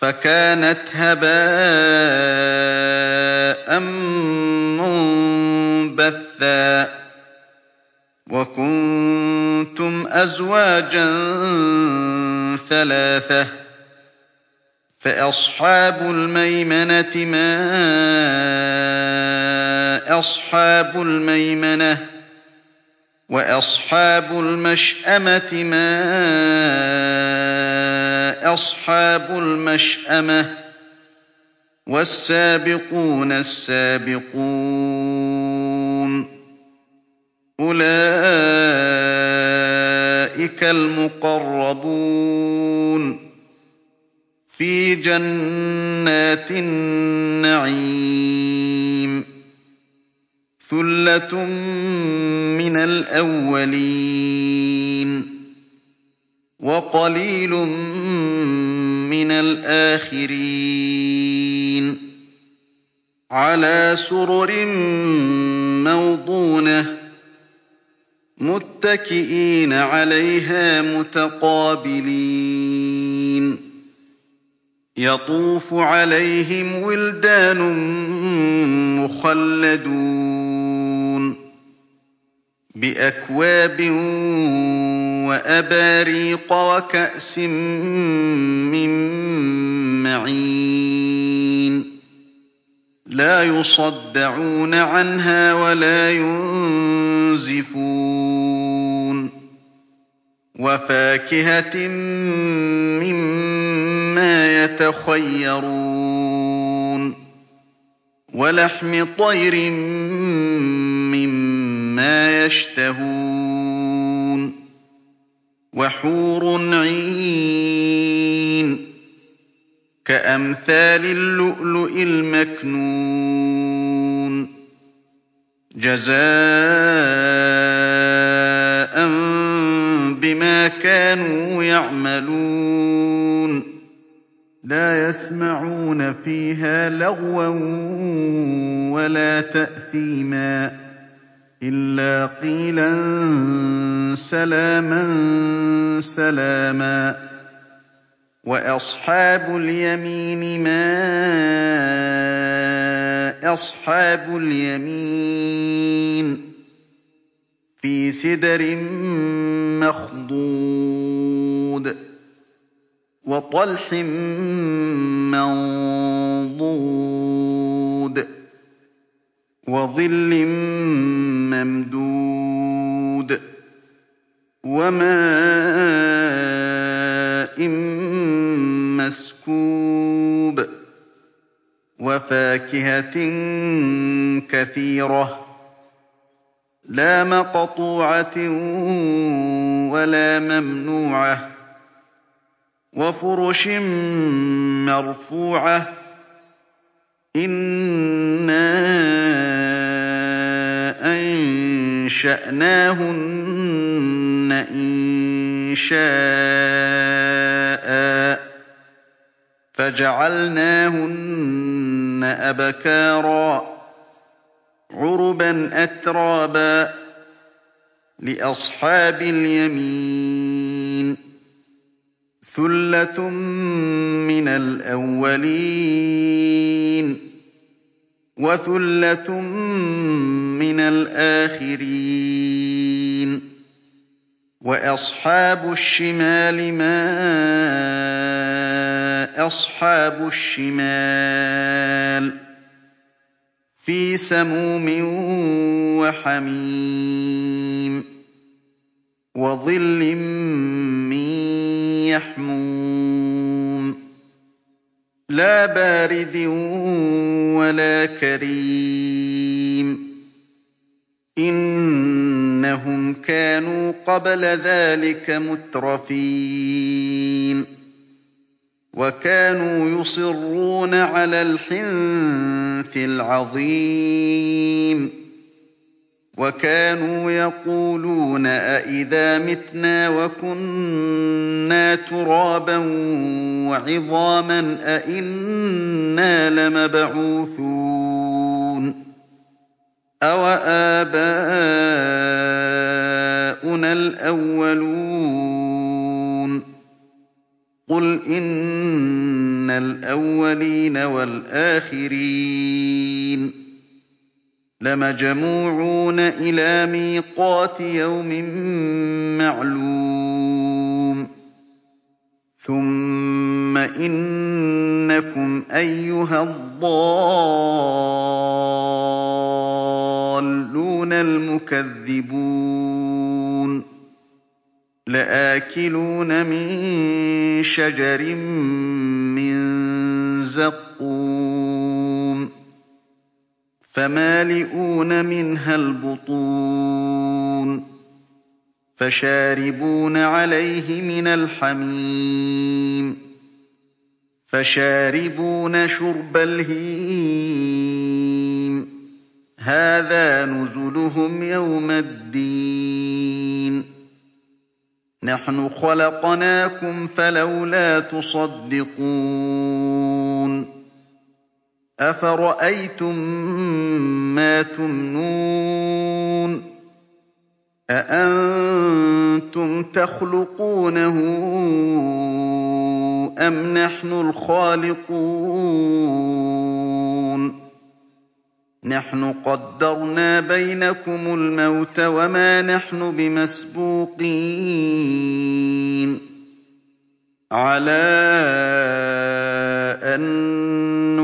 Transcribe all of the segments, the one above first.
فَكَانَتْ هَبَاءً مُّنبَثًّا وَكُنتُمْ أَزْوَاجًا ثَلَاثَةً فَأَصْحَابُ الْمَيْمَنَةِ مَا أَصْحَابُ الْمَيْمَنَةِ وَأَصْحَابُ الْمَشْأَمَةِ مَا أَصْحَابُ الْمَشْأَمَةِ وَالسَّابِقُونَ السَّابِقُونَ. أُولَٰئِكَ الْمُقَرَّبُونَ فِي جَنَّاتِ النَّعِيمِ. ثُلَّةٌ مِّنَ الْأَوَّلِينَ. وَقَلِيلٌ مِّنَ الْآخِرِينَ. عَلَىٰ سُرُرٍ مَّوْضُونَةٍ مُّتَّكِئِينَ عَلَيْهَا مُتَقَابِلِينَ. يَطُوفُ عَلَيْهِمْ وِلْدَانٌ مُّخَلَّدُونَ بِأَكْوَابٍ وَأَبَارِيقَ وَكَأْسٍ مِّن مَّعِينٍ. لَّا يُصَدَّعُونَ عَنْهَا وَلَا يُنزِفُونَ. وَفَاكِهَةٍ مِّمَّا يَتَخَيَّرُونَ. وَلَحْمِ طَيْرٍ وَحُورٌ عِينٌ كَأَمْثَالِ اللُّؤْلُؤِ الْمَكْنُونِ جَزَاءً بِمَا كَانُوا يَعْمَلُونَ لَا يَسْمَعُونَ فِيهَا لَغْوًا وَلَا تَأْثِيمًا إِلَّا قِيلًا سَلَامًا سَلَامًا. وَأَصْحَابُ الْيَمِينِ مَا أَصْحَابُ الْيَمِينِ. فِي سِدْرٍ مَّخْضُودٍ وَطَلْحٍ مَّنضُودٍ. وَظِلٍّ مَّمْدُودٍ وَمَاءٍ مَّسْكُوبٍ وَفَاكِهَةٍ كَثِيرَةٍ لَّا مَقْطُوعَةٍ وَلَا مَمْنُوعَةٍ وَفُرُشٍ مَّرْفُوعَةٍ أَنشَأْنَاهُنَّ إِنشَاءً فَجَعَلْنَاهُنَّ أَبْكَارًا عُرُبًا أَتْرَابًا لِّأَصْحَابِ الْيَمِينِ ثُلَّةٌ مِّنَ الْأَوَّلِينَ وَثُلَّةٌ مِّنَ الْآخِرِينَ. وَأَصْحَابُ الشِّمَالِ مَا أَصْحَابُ الشِّمَالِ. فِي سَمُومٍ وَحَمِيمٍ وَظِلٍّ مِّن يَحْمُومٍ. لَّا بَارِدٍ وَلَا كَرِيمٍ. إِنَّهُمْ كَانُوا قَبْلَ ذَٰلِكَ مُتْرَفِينَ. وَكَانُوا يُصِرُّونَ عَلَى الْحِنثِ الْعَظِيمِ. وَكَانُوا يَقُولُونَ أَإِذَا مِتْنَا وَكُنَّا تُرَابًا وَعِظَامًا أَإِنَّا لَمَبْعُوثُونَ أَوَآبَاؤُنَا الْأَوَّلُونَ قُلْ إِنَّ الْأَوَّلِينَ وَالْآخِرِينَ لَمَجْمُوعُونَ إِلَىٰ مِيقَاتِ يَوْمٍ مَّعْلُومٍ. ثُمَّ إِنَّكُمْ أَيُّهَا الضَّالُّونَ الْمُكَذِّبُونَ. لَآكِلُونَ مِن شَجَرٍ فَمَالِئُونَ مِنْهَا الْبُطُونَ فَشَارِبُونَ عَلَيْهِ مِنَ الْحَمِيمِ فَشَارِبُونَ شُرْبَ الْهِيمِ هَٰذَا نُزُلُهُمْ يَوْمَ الدِّينِ نَحْنُ خَلَقْنَاكُمْ فَلَوْلَا تُصَدِّقُونَ أَفَرَأَيْتُم مَّا تُمْنُونَ أَأَنتُمْ تَخْلُقُونَهُ أَمْ نَحْنُ الْخَالِقُونَ نَحْنُ قَدَّرْنَا بَيْنَكُمُ الْمَوْتَ وَمَا نَحْنُ بِمَسْبُوقِينَ عَلَىٰ أَن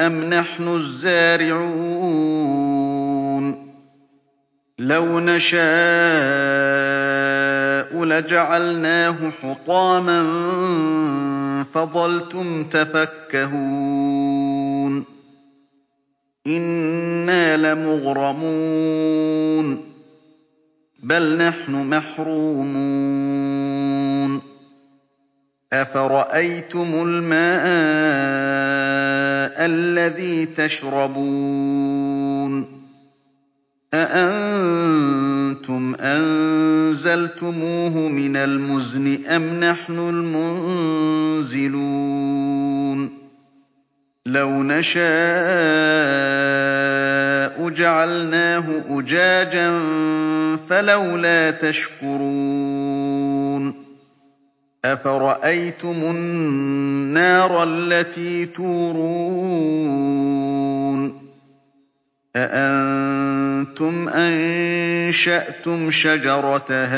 أَمْ نَحْنُ الزَّارِعُونَ لَوْ نَشَاءُ لَجَعَلْنَاهُ حُطَامًا فَظَلْتُمْ تَفَكَّهُونَ إِنَّا لَمُغْرَمُونَ بَلْ نَحْنُ مَحْرُومُونَ أَفَرَأَيْتُمُ الْمَاءَ الَّذِي تَشْرَبُونَ أَأَنتُمْ أَنزَلْتُمُوهُ مِنَ الْمُزْنِ أَمْ نَحْنُ الْمُنزِلُونَ لَوْ نَشَاءُ جَعَلْنَاهُ أُجَاجًا فَلَوْلَا تَشْكُرُونَ أَفَرَأَيْتُمُ النَّارَ الَّتِي تُورُونَ أَأَنتُمْ أَنشَأْتُمْ شَجَرَتَهَا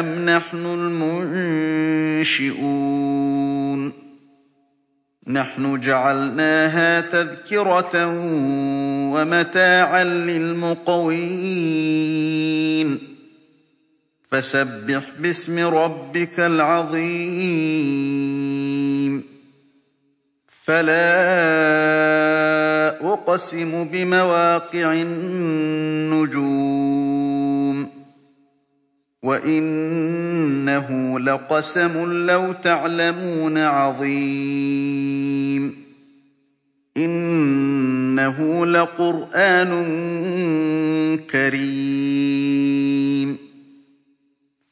أَمْ نَحْنُ الْمُنشِئُونَ نَحْنُ جَعَلْنَاهَا تَذْكِرَةً وَمَتَاعًا لِّلْمُقْوِينَ فَسَبِّحْ بِاسْمِ رَبِّكَ الْعَظِيمِ. فَلَا أُقْسِمُ بِمَوَاقِعِ النُّجُومِ. وَإِنَّهُ لَقَسَمٌ لَّوْ تَعْلَمُونَ عَظِيمٌ. إِنَّهُ لَقُرْآنٌ كَرِيمٌ.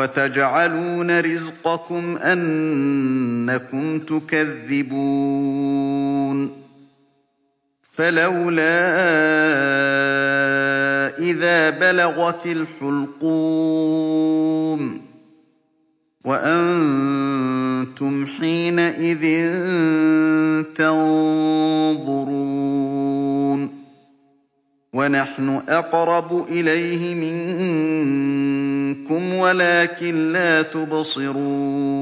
وَتَجْعَلُونَ رِزْقَكُمْ أَنَّكُمْ تُكَذِّبُونَ فَلَوْلَا إِذَا بَلَغَتِ الْحُلْقُومَ وَأَنتُمْ حِينَئِذٍ تَنظُرُونَ وَنَحْنُ أَقْرَبُ إِلَيْهِ مِنكُمْ وَلَٰكِن لَّا تُبْصِرُونَ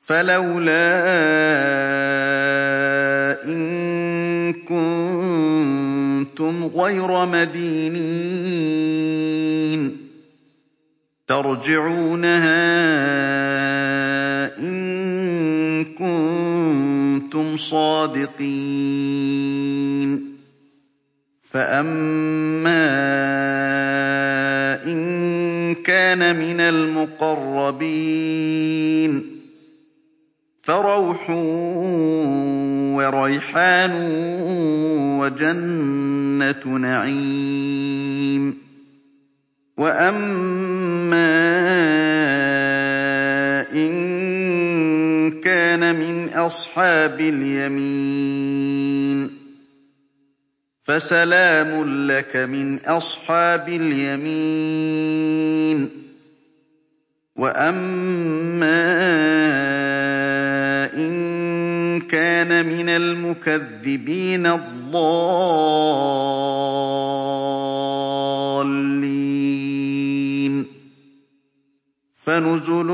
فَلَوْلَا إِن كُنتُمْ غَيْرَ مَدِينِينَ تَرْجِعُونَهَا إِن كُنتُمْ صَادِقِينَ فَأَمَّا كَانَ مِنَ الْمُقَرَّبِينَ فَرَوْحٌ وَرَيْحَانٌ وَجَنَّتُ نَعِيمٍ وَأَمَّا إِن كَانَ مِنْ أَصْحَابِ الْيَمِينِ فَسَلَامٌ لَّكَ مِنْ أَصْحَابِ الْيَمِينِ وَأَمَّا إِن كَانَ مِنَ الْمُكَذِّبِينَ الضَّالِّينَ فَنُزُلٌ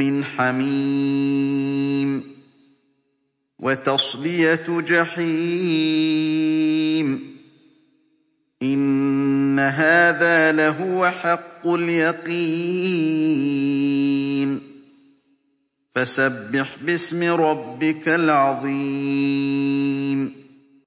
مِّنْ حَمِيمٍ وَتَصْلِيَةُ جَحِيمٍ. إِنَّ هَٰذَا لَهُوَ حَقُّ الْيَقِينِ. فَسَبِّحْ بِاسْمِ رَبِّكَ الْعَظِيمِ.